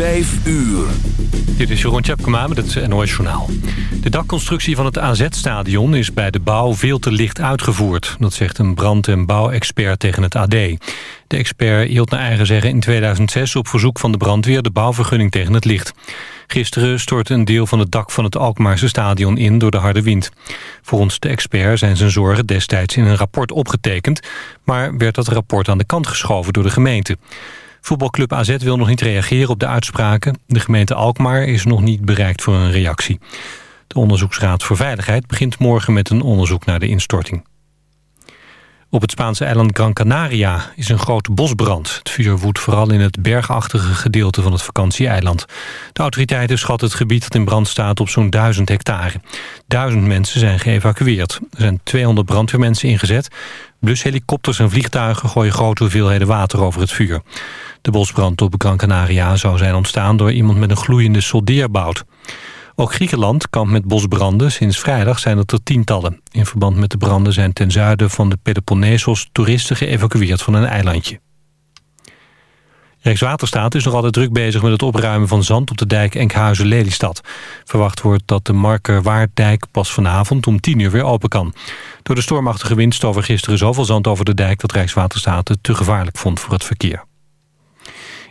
Vijf uur. Dit is Jeroen Tjepkema met het NOS Journaal. De dakconstructie van het AZ-stadion is bij de bouw veel te licht uitgevoerd. Dat zegt een brand- en bouwexpert tegen het AD. De expert hield naar eigen zeggen in 2006 op verzoek van de brandweer... de bouwvergunning tegen het licht. Gisteren stortte een deel van het dak van het Alkmaarse stadion in door de harde wind. Volgens de expert zijn zijn zorgen destijds in een rapport opgetekend... maar werd dat rapport aan de kant geschoven door de gemeente. Voetbalclub AZ wil nog niet reageren op de uitspraken. De gemeente Alkmaar is nog niet bereikt voor een reactie. De Onderzoeksraad voor Veiligheid begint morgen met een onderzoek naar de instorting. Op het Spaanse eiland Gran Canaria is een grote bosbrand. Het vuur woedt vooral in het bergachtige gedeelte van het vakantieeiland. De autoriteiten schatten het gebied dat in brand staat op zo'n duizend hectare. Duizend mensen zijn geëvacueerd. Er zijn 200 brandweermensen ingezet. Blushelikopters en vliegtuigen gooien grote hoeveelheden water over het vuur. De bosbrand op Gran Canaria zou zijn ontstaan door iemand met een gloeiende soldeerbout. Ook Griekenland kampt met bosbranden. Sinds vrijdag zijn het er tientallen. In verband met de branden zijn ten zuiden van de Peloponnesos toeristen geëvacueerd van een eilandje. Rijkswaterstaat is nog altijd druk bezig met het opruimen van zand op de dijk Enkhuizen-Lelystad. Verwacht wordt dat de Markerwaarddijk pas vanavond om 10 uur weer open kan. Door de stormachtige wind stoven gisteren zoveel zand over de dijk dat Rijkswaterstaat het te gevaarlijk vond voor het verkeer.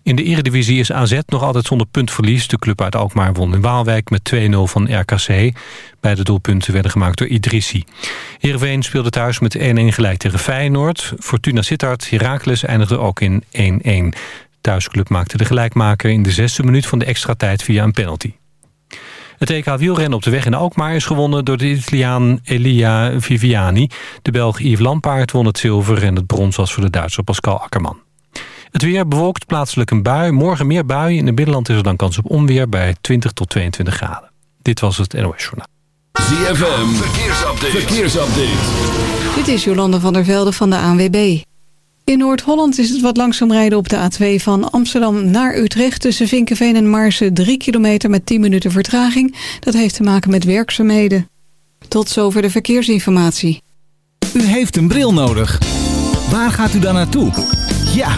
In de eredivisie is AZ nog altijd zonder puntverlies. De club uit Alkmaar won in Waalwijk met 2-0 van RKC. Beide doelpunten werden gemaakt door Idrissi. Heerenveen speelde thuis met 1-1 gelijk tegen Feyenoord. Fortuna Sittard, Heracles eindigde ook in 1-1. Thuisclub maakte de gelijkmaker in de zesde minuut van de extra tijd via een penalty. Het EK wielrennen op de weg in Alkmaar is gewonnen door de Italiaan Elia Viviani. De Belg Yves Lampaard won het zilver en het brons was voor de Duitser Pascal Akkerman. Het weer bewolkt plaatselijk een bui. Morgen meer buien. In het binnenland is er dan kans op onweer bij 20 tot 22 graden. Dit was het NOS Journaal. ZFM, verkeersupdate. verkeersupdate. Dit is Jolande van der Velde van de ANWB. In Noord-Holland is het wat langzaam rijden op de A2 van Amsterdam naar Utrecht... tussen Vinkenveen en Marsen 3 kilometer met 10 minuten vertraging. Dat heeft te maken met werkzaamheden. Tot zover de verkeersinformatie. U heeft een bril nodig. Waar gaat u dan naartoe? Ja,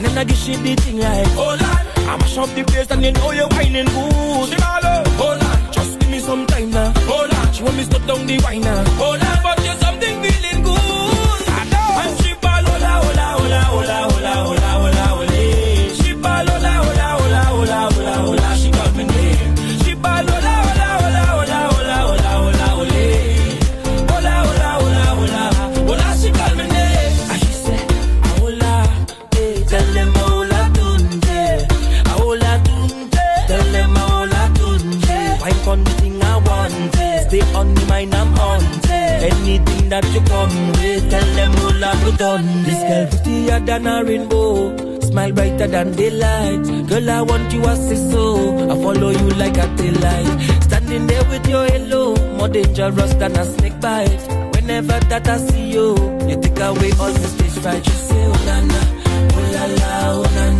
And then I give shit the thing like oh, Hold on I mash up the place and you know you're whining good. Hold oh, on Just give me some time now. Hold on She want me to down the wine now Hold on But you something really than a rainbow, smile brighter than daylight. Girl, I want you as a soul. I follow you like a daylight. Standing there with your halo, more dangerous than a snake bite. Whenever that I see you, you take away all the stage fright. You say, oh na na, oh la la, oh.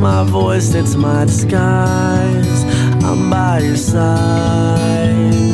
My voice, it's my disguise. I'm by your side.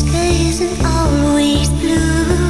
sky isn't always blue.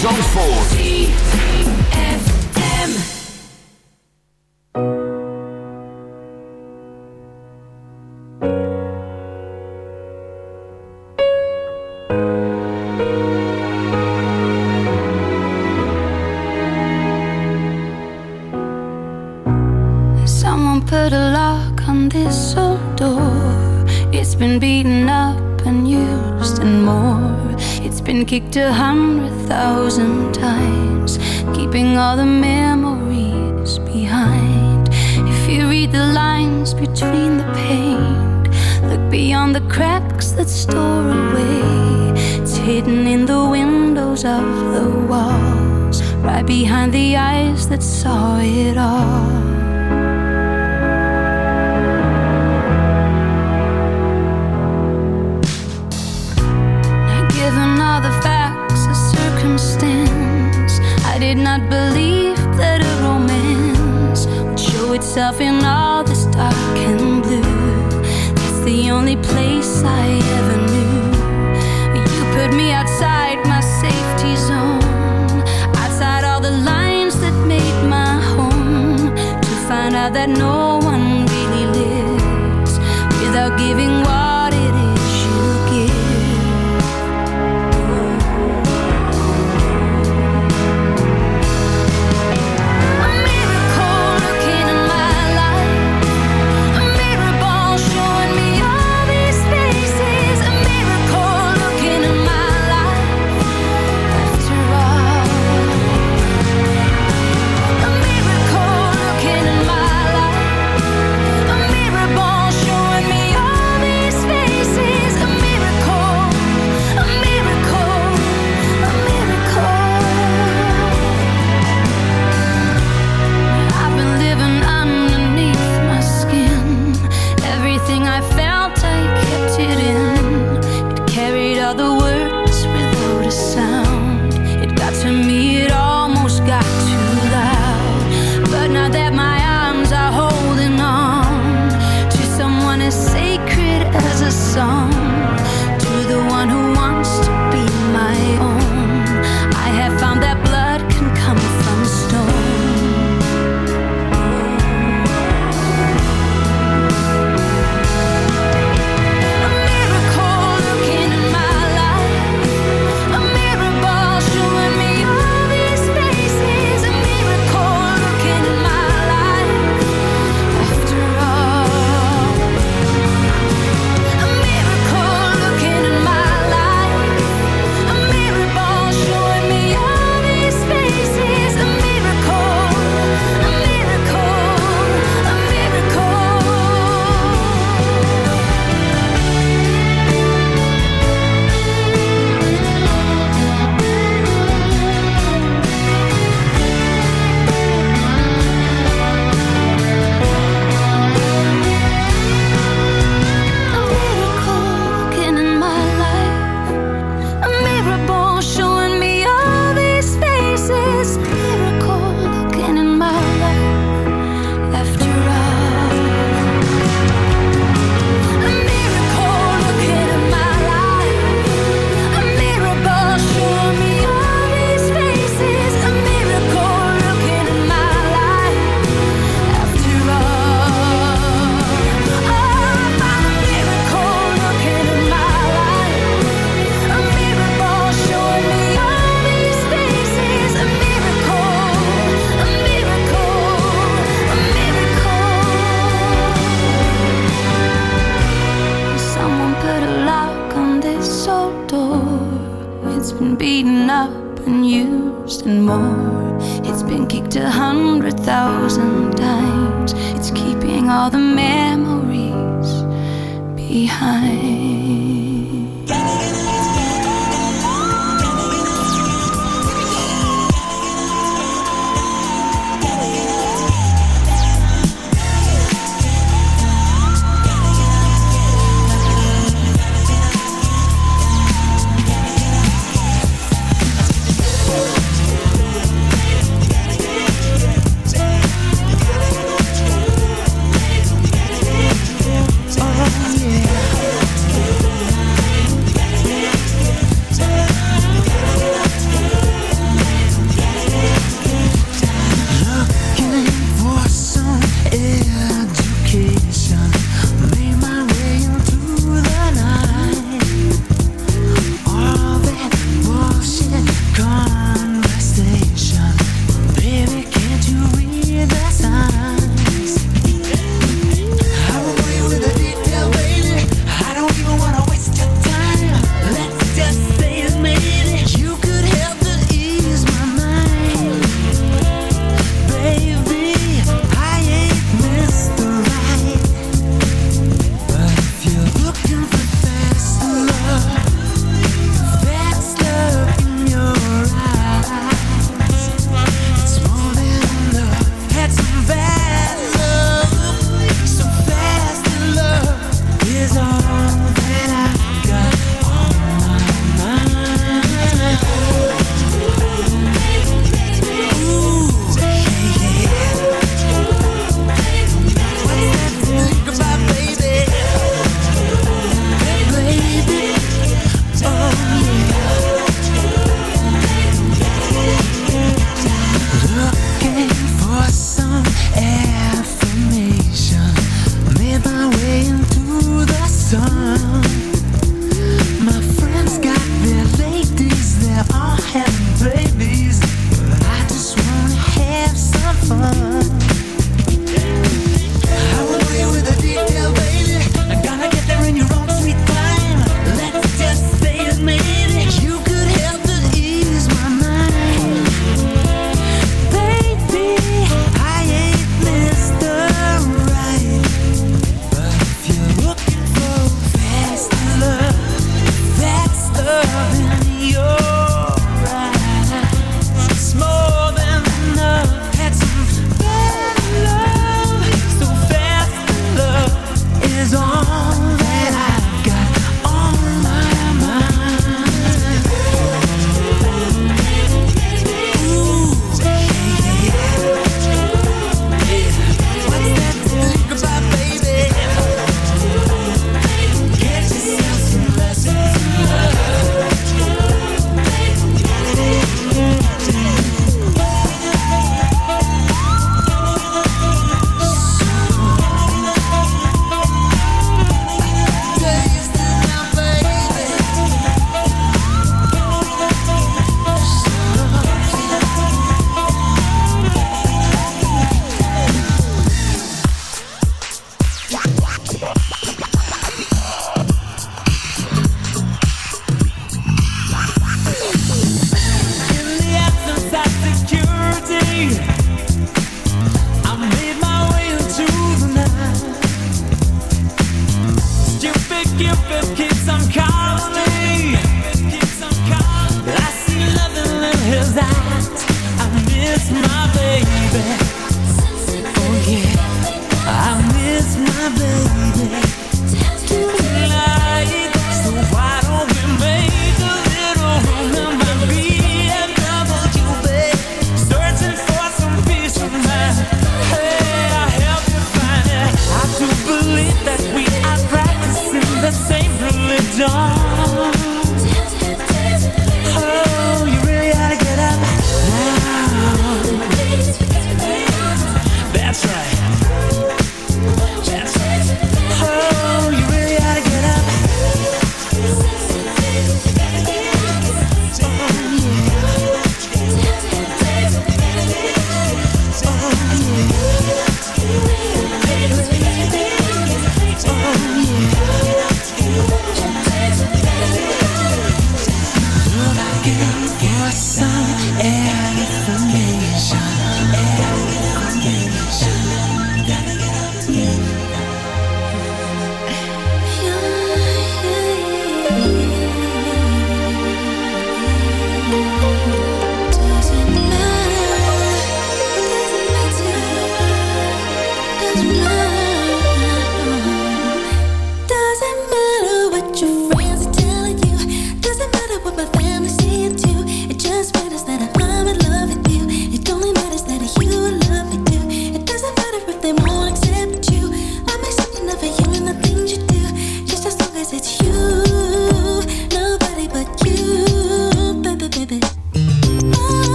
Zandvoort. saw it all.